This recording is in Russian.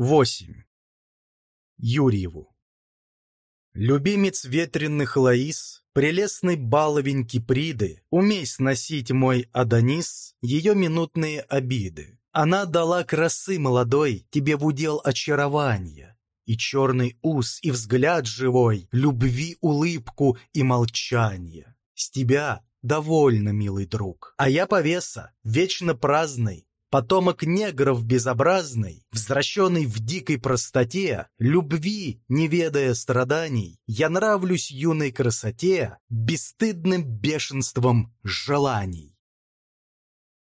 8. Юрьеву. Любимец ветренных Лаис, прелестный баловень Киприды, умей сносить мой Адонис, ее минутные обиды. Она дала красы молодой, тебе в удел очарования, и черный ус, и взгляд живой, любви улыбку и молчание. С тебя довольно, милый друг, а я повеса, вечно праздный, Потомок негров безобразный, возвращенный в дикой простоте, любви, не ведая страданий, я нравлюсь юной красоте, бесстыдным бешенством желаний.